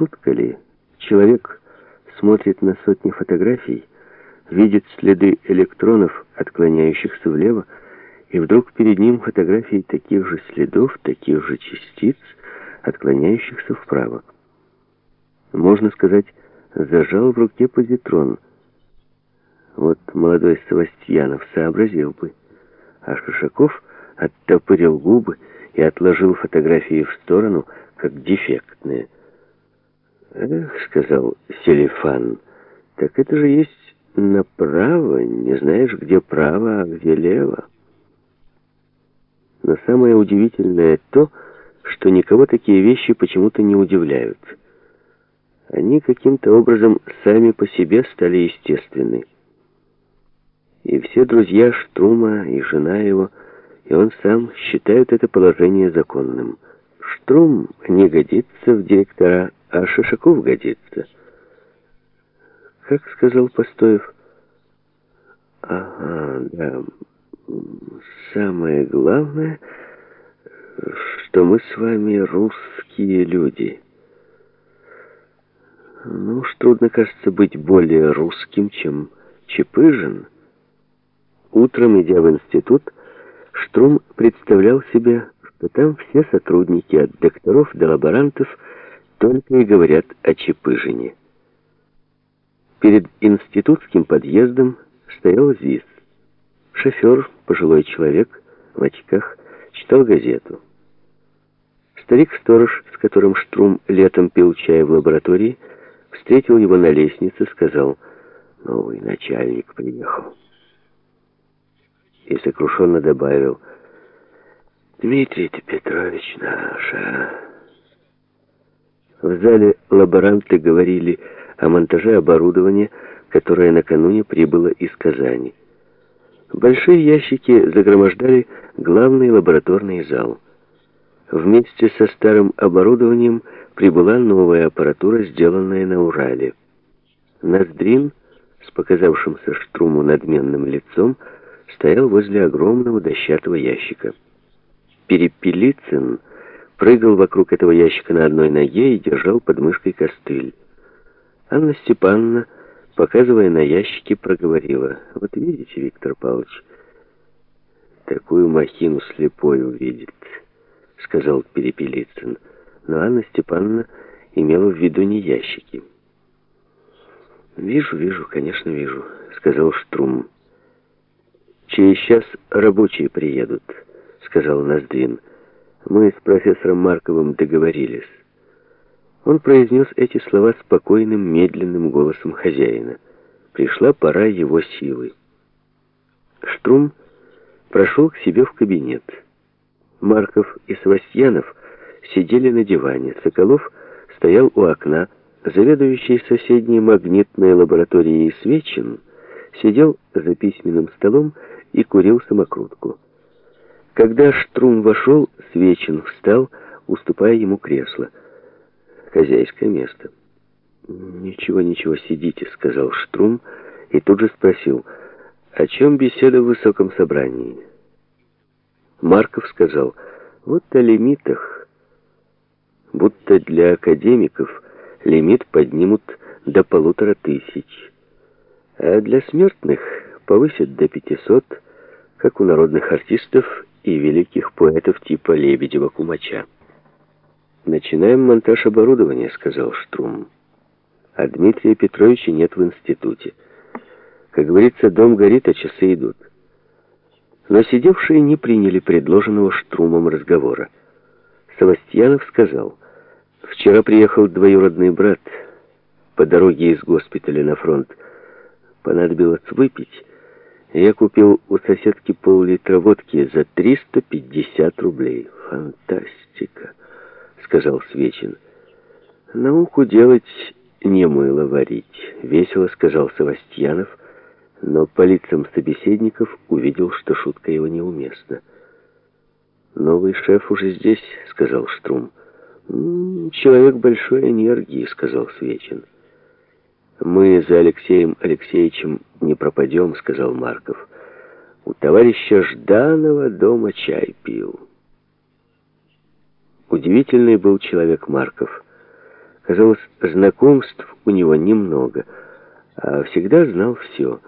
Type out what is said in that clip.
Шутка ли? Человек смотрит на сотни фотографий, видит следы электронов, отклоняющихся влево, и вдруг перед ним фотографии таких же следов, таких же частиц, отклоняющихся вправо. Можно сказать, зажал в руке позитрон. Вот молодой Савастьянов сообразил бы, а Шишаков оттопырил губы и отложил фотографии в сторону, как дефектные. «Эх», — сказал Селифан, — «так это же есть направо, не знаешь, где право, а где лево». Но самое удивительное то, что никого такие вещи почему-то не удивляют. Они каким-то образом сами по себе стали естественны. И все друзья Штрума, и жена его, и он сам считают это положение законным. Штрум не годится в директора, а Шишаков годится. Как сказал Постоев? Ага, да. Самое главное, что мы с вами русские люди. Ну уж трудно, кажется, быть более русским, чем Чепыжин. Утром, идя в институт, Штрум представлял себе, что там все сотрудники, от докторов до лаборантов, только и говорят о Чепыжине. Перед институтским подъездом стоял ЗИС. Шофер, пожилой человек, в очках, читал газету. Старик-сторож, с которым Штрум летом пил чай в лаборатории, встретил его на лестнице, сказал, «Новый начальник приехал». И сокрушенно добавил, «Дмитрий Петрович наш, а?» В зале лаборанты говорили о монтаже оборудования, которое накануне прибыло из Казани. Большие ящики загромождали главный лабораторный зал. Вместе со старым оборудованием прибыла новая аппаратура, сделанная на Урале. Ноздрин, с показавшимся Штруму надменным лицом, стоял возле огромного дощатого ящика. Перепелицын прыгал вокруг этого ящика на одной ноге и держал под мышкой костыль. Анна Степановна показывая на ящики, проговорила. «Вот видите, Виктор Павлович, такую махину слепой увидит», — сказал Перепелицын. Но Анна Степановна имела в виду не ящики. «Вижу, вижу, конечно, вижу», — сказал Штрум. «Через час рабочие приедут», — сказал Ноздрин. «Мы с профессором Марковым договорились». Он произнес эти слова спокойным, медленным голосом хозяина. Пришла пора его силы. Штрум прошел к себе в кабинет. Марков и Свастьянов сидели на диване. Соколов стоял у окна. Заведующий соседней магнитной лабораторией Свечин сидел за письменным столом и курил самокрутку. Когда Штрум вошел, Свечин встал, уступая ему кресло хозяйское место. «Ничего, ничего, сидите», — сказал Штрум и тут же спросил, «О чем беседа в высоком собрании?» Марков сказал, «Вот о лимитах. Будто для академиков лимит поднимут до полутора тысяч, а для смертных повысят до пятисот, как у народных артистов и великих поэтов типа Лебедева-Кумача». «Начинаем монтаж оборудования», — сказал Штрум. «А Дмитрия Петровича нет в институте. Как говорится, дом горит, а часы идут». Но сидевшие не приняли предложенного Штрумом разговора. Савастьянов сказал, «Вчера приехал двоюродный брат по дороге из госпиталя на фронт. Понадобилось выпить. Я купил у соседки пол-литра водки за 350 рублей. Фантастика!» сказал Свечин. «Науку делать не мыло варить», — весело сказал Савастьянов, но по лицам собеседников увидел, что шутка его неуместна. «Новый шеф уже здесь», — сказал Штрум. «Человек большой энергии», — сказал Свечин. «Мы за Алексеем Алексеевичем не пропадем», — сказал Марков. «У товарища Жданова дома чай пил». Удивительный был человек Марков. Казалось, знакомств у него немного, а всегда знал все.